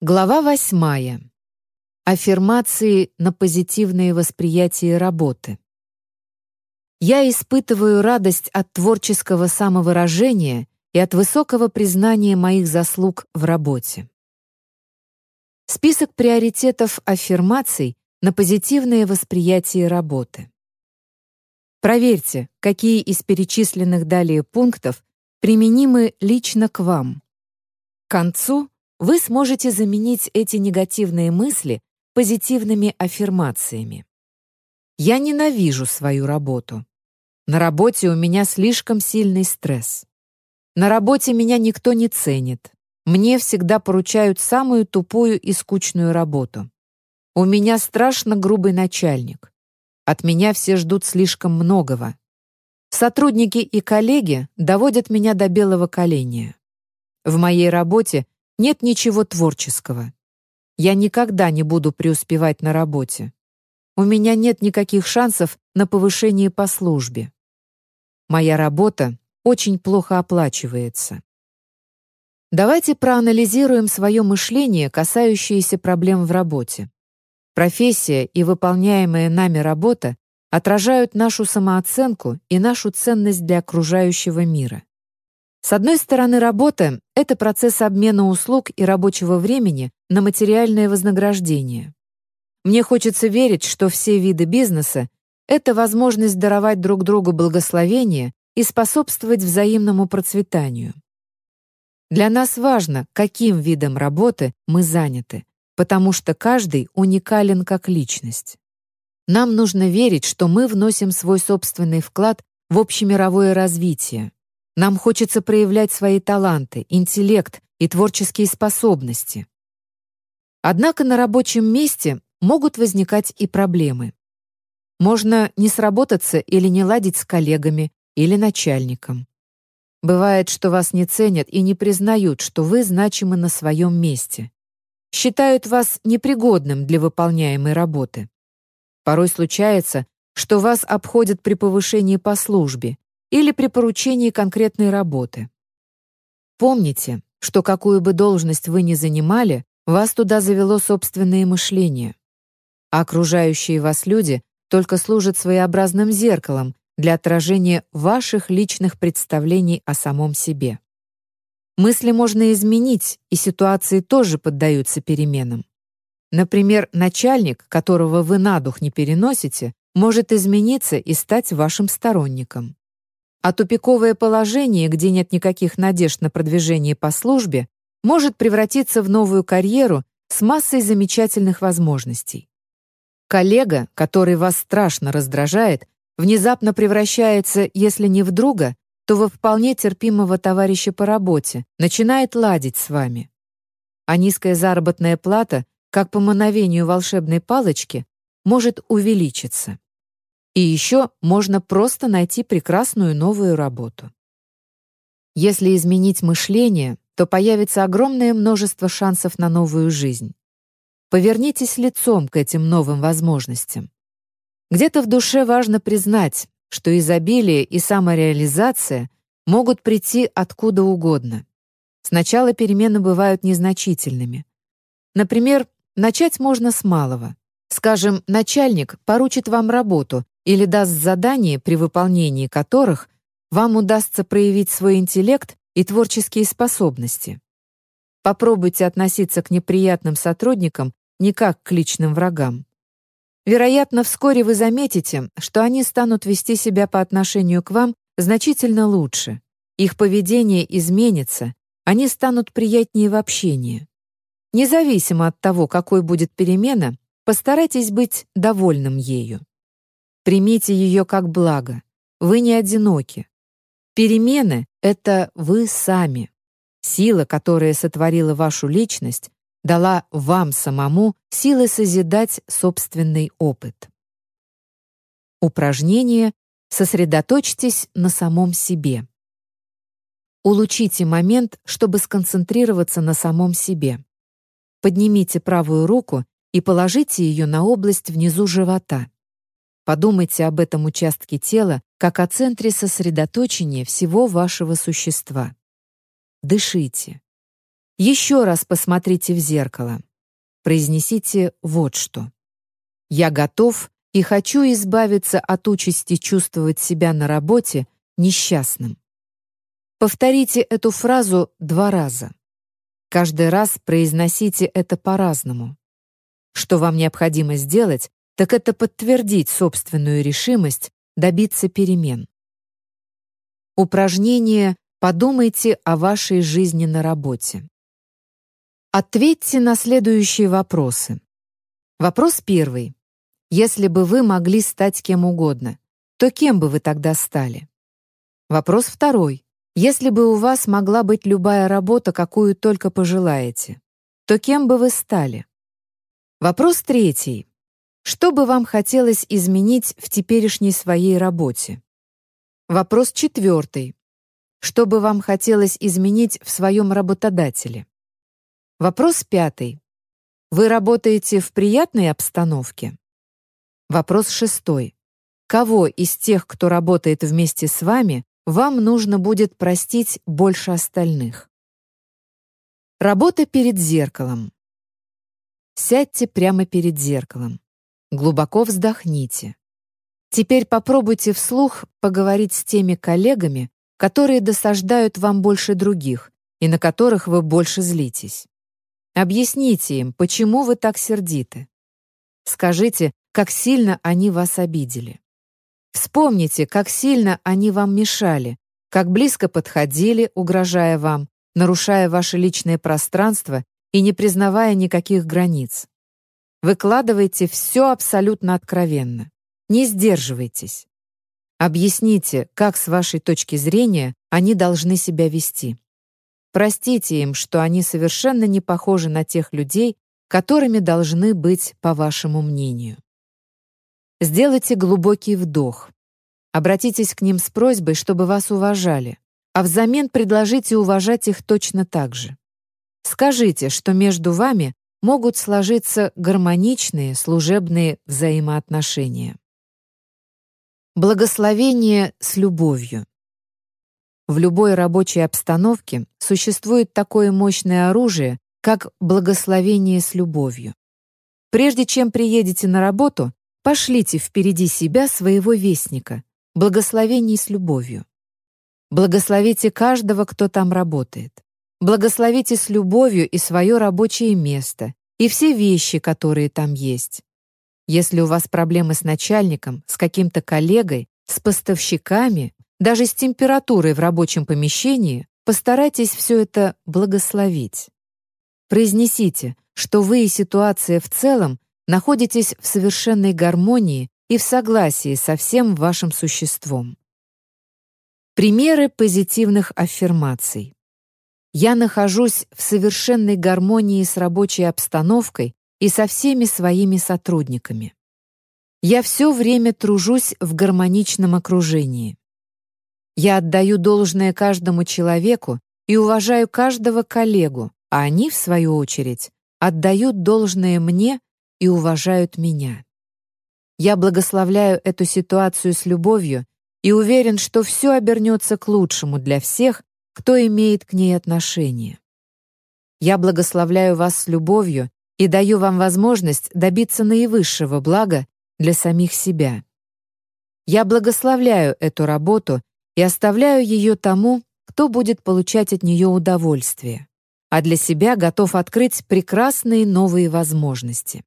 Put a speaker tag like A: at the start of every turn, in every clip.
A: Глава восьмая. Аффирмации на позитивное восприятие работы. Я испытываю радость от творческого самовыражения и от высокого признания моих заслуг в работе. Список приоритетов аффирмаций на позитивное восприятие работы. Проверьте, какие из перечисленных далее пунктов применимы лично к вам. К концу вы сможете заменить эти негативные мысли позитивными аффирмациями. Я ненавижу свою работу. На работе у меня слишком сильный стресс. На работе меня никто не ценит. Мне всегда поручают самую тупую и скучную работу. У меня страшно грубый начальник. От меня все ждут слишком многого. Сотрудники и коллеги доводят меня до белого коленя. В моей работе нет ничего творческого. Я никогда не буду преуспевать на работе. У меня нет никаких шансов на повышение по службе. Моя работа очень плохо оплачивается. Давайте проанализируем свое мышление, касающееся проблем в работе. Профессия и выполняемая нами работа отражают нашу самооценку и нашу ценность для окружающего мира. С одной стороны, работа — это процесс обмена услуг и рабочего времени на материальное вознаграждение. Мне хочется верить, что все виды бизнеса — это возможность даровать друг другу благословение и способствовать взаимному процветанию. Для нас важно, каким видом работы мы заняты, потому что каждый уникален как личность. Нам нужно верить, что мы вносим свой собственный вклад в общемировое развитие, нам хочется проявлять свои таланты, интеллект и творческие способности. Однако на рабочем месте могут возникать и проблемы. Можно не сработаться или не ладить с коллегами или начальником. Бывает, что вас не ценят и не признают, что вы значимы на своем месте. Считают вас непригодным для выполняемой работы. Порой случается, что вас обходят при повышении по службе, или при поручении конкретной работы. Помните, что какую бы должность вы ни занимали, вас туда завело собственное мышление. А окружающие вас люди только служат своеобразным зеркалом для отражения ваших личных представлений о самом себе. Мысли можно изменить, и ситуации тоже поддаются переменам. Например, начальник, которого вы на дух не переносите, может измениться и стать вашим сторонником. А тупиковое положение, где нет никаких надежд на продвижение по службе, может превратиться в новую карьеру с массой замечательных возможностей. Коллега, который вас страшно раздражает, внезапно превращается, если не в друга, то во вполне терпимого товарища по работе, начинает ладить с вами. А низкая заработная плата, как по мановению волшебной палочки, может увеличиться. И еще можно просто найти прекрасную новую работу. Если изменить мышление, то появится огромное множество шансов на новую жизнь. Повернитесь лицом к этим новым возможностям. Где-то в душе важно признать, что изобилие и самореализация могут прийти откуда угодно. Сначала перемены бывают незначительными. Например, начать можно с малого. Скажем, начальник поручит вам работу, или даст задания, при выполнении которых вам удастся проявить свой интеллект и творческие способности. Попробуйте относиться к неприятным сотрудникам не как к личным врагам. Вероятно, вскоре вы заметите, что они станут вести себя по отношению к вам значительно лучше. Их поведение изменится, они станут приятнее в общении. Независимо от того, какой будет перемена, постарайтесь быть довольным ею. Примите ее как благо. Вы не одиноки. Перемены — это вы сами. Сила, которая сотворила вашу личность, дала вам самому силы созидать собственный опыт. Упражнение «Сосредоточьтесь на самом себе». Улучшите момент, чтобы сконцентрироваться на самом себе. Поднимите правую руку и положите ее на область внизу живота. Подумайте об этом участке тела как о центре сосредоточения всего вашего существа. Дышите. Еще раз посмотрите в зеркало. Произнесите вот что. «Я готов и хочу избавиться от участи чувствовать себя на работе несчастным». Повторите эту фразу два раза. Каждый раз произносите это по-разному. Что вам необходимо сделать, так это подтвердить собственную решимость добиться перемен. Упражнение «Подумайте о вашей жизни на работе». Ответьте на следующие вопросы. Вопрос первый. Если бы вы могли стать кем угодно, то кем бы вы тогда стали? Вопрос второй. Если бы у вас могла быть любая работа, какую только пожелаете, то кем бы вы стали? Вопрос третий. Что бы вам хотелось изменить в теперешней своей работе? Вопрос четвертый. Что бы вам хотелось изменить в своем работодателе? Вопрос пятый. Вы работаете в приятной обстановке? Вопрос шестой. Кого из тех, кто работает вместе с вами, вам нужно будет простить больше остальных? Работа перед зеркалом. Сядьте прямо перед зеркалом. Глубоко вздохните. Теперь попробуйте вслух поговорить с теми коллегами, которые досаждают вам больше других и на которых вы больше злитесь. Объясните им, почему вы так сердиты. Скажите, как сильно они вас обидели. Вспомните, как сильно они вам мешали, как близко подходили, угрожая вам, нарушая ваше личное пространство и не признавая никаких границ. Выкладывайте все абсолютно откровенно. Не сдерживайтесь. Объясните, как с вашей точки зрения они должны себя вести. Простите им, что они совершенно не похожи на тех людей, которыми должны быть, по вашему мнению. Сделайте глубокий вдох. Обратитесь к ним с просьбой, чтобы вас уважали, а взамен предложите уважать их точно так же. Скажите, что между вами могут сложиться гармоничные служебные взаимоотношения. Благословение с любовью. В любой рабочей обстановке существует такое мощное оружие, как благословение с любовью. Прежде чем приедете на работу, пошлите впереди себя своего вестника, благословение с любовью. Благословите каждого, кто там работает. Благословите с любовью и свое рабочее место, и все вещи, которые там есть. Если у вас проблемы с начальником, с каким-то коллегой, с поставщиками, даже с температурой в рабочем помещении постарайтесь все это благословить. Произнесите, что вы и ситуация в целом находитесь в совершенной гармонии и в согласии со всем вашим существом. Примеры позитивных аффирмаций. Я нахожусь в совершенной гармонии с рабочей обстановкой и со всеми своими сотрудниками. Я все время тружусь в гармоничном окружении. Я отдаю должное каждому человеку и уважаю каждого коллегу, а они, в свою очередь, отдают должное мне и уважают меня. Я благословляю эту ситуацию с любовью и уверен, что все обернется к лучшему для всех, кто имеет к ней отношение. Я благословляю вас с любовью и даю вам возможность добиться наивысшего блага для самих себя. Я благословляю эту работу и оставляю ее тому, кто будет получать от нее удовольствие, а для себя готов открыть прекрасные новые возможности.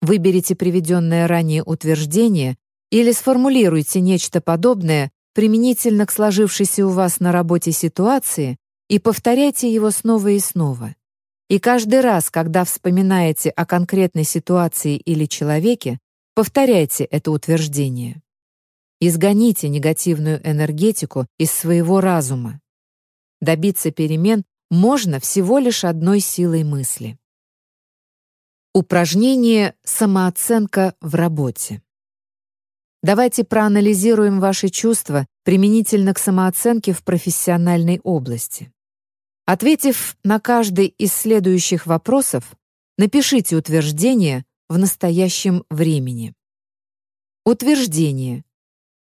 A: Выберите приведенное ранее утверждение или сформулируйте нечто подобное применительно к сложившейся у вас на работе ситуации и повторяйте его снова и снова. И каждый раз, когда вспоминаете о конкретной ситуации или человеке, повторяйте это утверждение. Изгоните негативную энергетику из своего разума. Добиться перемен можно всего лишь одной силой мысли. Упражнение «Самооценка в работе». Давайте проанализируем ваши чувства применительно к самооценке в профессиональной области. Ответив на каждый из следующих вопросов, напишите утверждение в настоящем времени. Утверждение.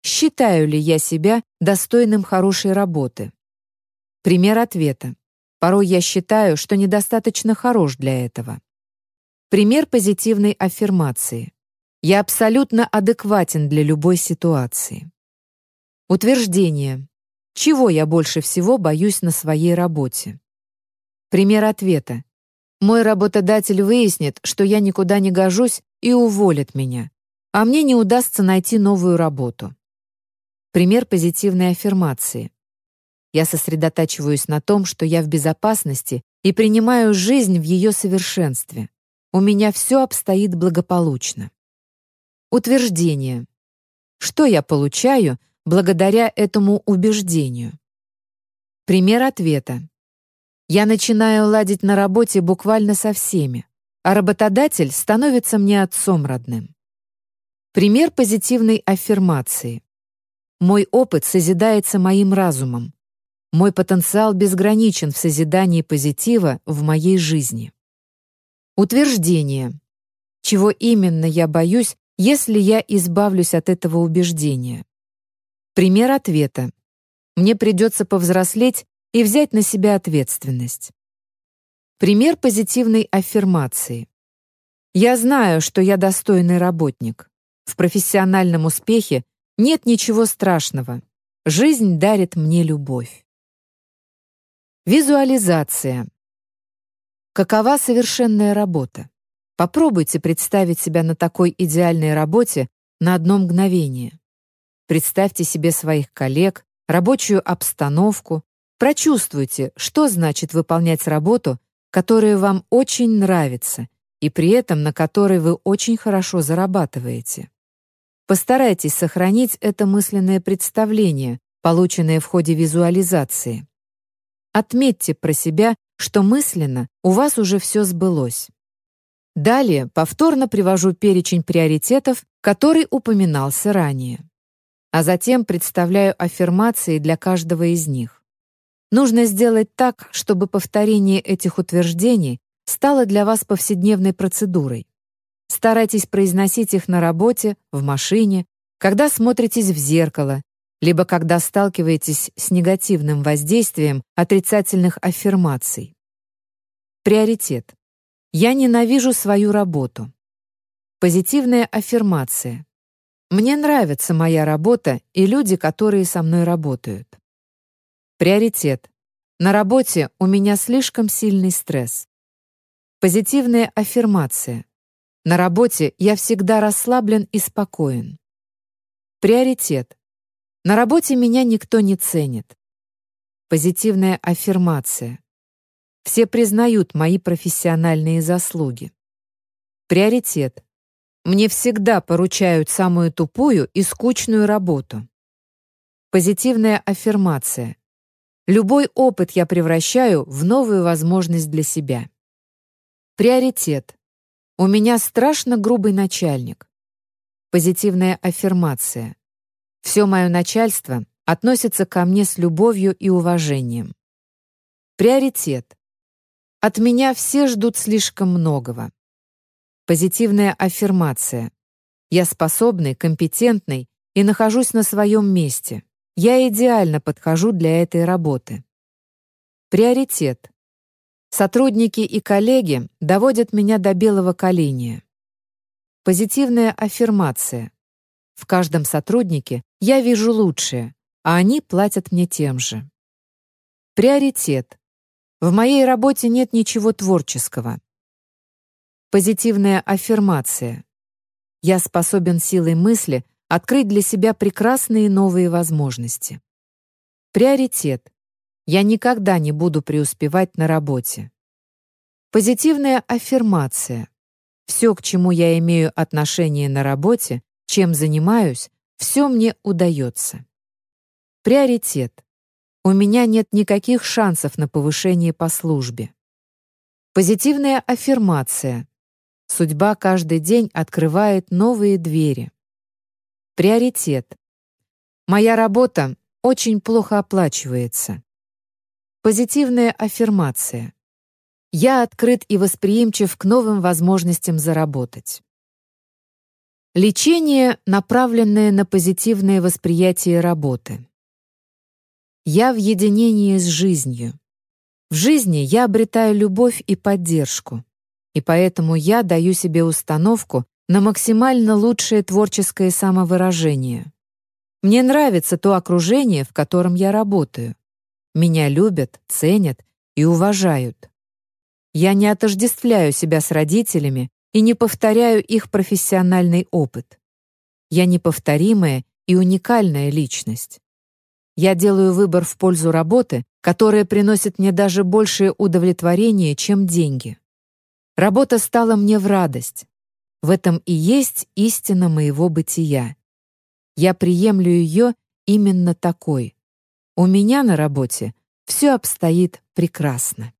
A: Считаю ли я себя достойным хорошей работы? Пример ответа. Порой я считаю, что недостаточно хорош для этого. Пример позитивной аффирмации. Я абсолютно адекватен для любой ситуации. Утверждение. Чего я больше всего боюсь на своей работе? Пример ответа. Мой работодатель выяснит, что я никуда не гожусь и уволит меня, а мне не удастся найти новую работу. Пример позитивной аффирмации. Я сосредотачиваюсь на том, что я в безопасности и принимаю жизнь в ее совершенстве. У меня все обстоит благополучно. Утверждение. Что я получаю благодаря этому убеждению? Пример ответа. Я начинаю ладить на работе буквально со всеми, а работодатель становится мне отцом родным. Пример позитивной аффирмации. Мой опыт созидается моим разумом. Мой потенциал безграничен в созидании позитива в моей жизни. Утверждение. Чего именно я боюсь, если я избавлюсь от этого убеждения? Пример ответа. Мне придется повзрослеть и взять на себя ответственность. Пример позитивной аффирмации. Я знаю, что я достойный работник. В профессиональном успехе нет ничего страшного. Жизнь дарит мне любовь. Визуализация. Какова совершенная работа? Попробуйте представить себя на такой идеальной работе на одно мгновение. Представьте себе своих коллег, рабочую обстановку, прочувствуйте, что значит выполнять работу, которая вам очень нравится и при этом на которой вы очень хорошо зарабатываете. Постарайтесь сохранить это мысленное представление, полученное в ходе визуализации. Отметьте про себя, что мысленно у вас уже все сбылось. Далее повторно привожу перечень приоритетов, который упоминался ранее. А затем представляю аффирмации для каждого из них. Нужно сделать так, чтобы повторение этих утверждений стало для вас повседневной процедурой. Старайтесь произносить их на работе, в машине, когда смотритесь в зеркало, либо когда сталкиваетесь с негативным воздействием отрицательных аффирмаций. Приоритет. Я ненавижу свою работу. Позитивная аффирмация. Мне нравится моя работа и люди, которые со мной работают. Приоритет. На работе у меня слишком сильный стресс. Позитивная аффирмация. На работе я всегда расслаблен и спокоен. Приоритет. На работе меня никто не ценит. Позитивная аффирмация. Все признают мои профессиональные заслуги. Приоритет. Мне всегда поручают самую тупую и скучную работу. Позитивная аффирмация. Любой опыт я превращаю в новую возможность для себя. Приоритет. У меня страшно грубый начальник. Позитивная аффирмация. Все мое начальство относится ко мне с любовью и уважением. Приоритет. От меня все ждут слишком многого. Позитивная аффирмация. Я способный, компетентный и нахожусь на своем месте. Я идеально подхожу для этой работы. Приоритет. Сотрудники и коллеги доводят меня до белого коленя. Позитивная аффирмация. В каждом сотруднике я вижу лучшее, а они платят мне тем же. Приоритет. В моей работе нет ничего творческого. Позитивная аффирмация. Я способен силой мысли открыть для себя прекрасные новые возможности. Приоритет. Я никогда не буду преуспевать на работе. Позитивная аффирмация. Все, к чему я имею отношение на работе, чем занимаюсь, все мне удается. Приоритет. У меня нет никаких шансов на повышение по службе. Позитивная аффирмация. Судьба каждый день открывает новые двери. Приоритет. Моя работа очень плохо оплачивается. Позитивная аффирмация. Я открыт и восприимчив к новым возможностям заработать. Лечение, направленное на позитивное восприятие работы. Я в единении с жизнью. В жизни я обретаю любовь и поддержку, и поэтому я даю себе установку на максимально лучшее творческое самовыражение. Мне нравится то окружение, в котором я работаю. Меня любят, ценят и уважают. Я не отождествляю себя с родителями и не повторяю их профессиональный опыт. Я неповторимая и уникальная личность. Я делаю выбор в пользу работы, которая приносит мне даже большее удовлетворение, чем деньги. Работа стала мне в радость. В этом и есть истина моего бытия. Я приемлю ее именно такой. У меня на работе все обстоит прекрасно.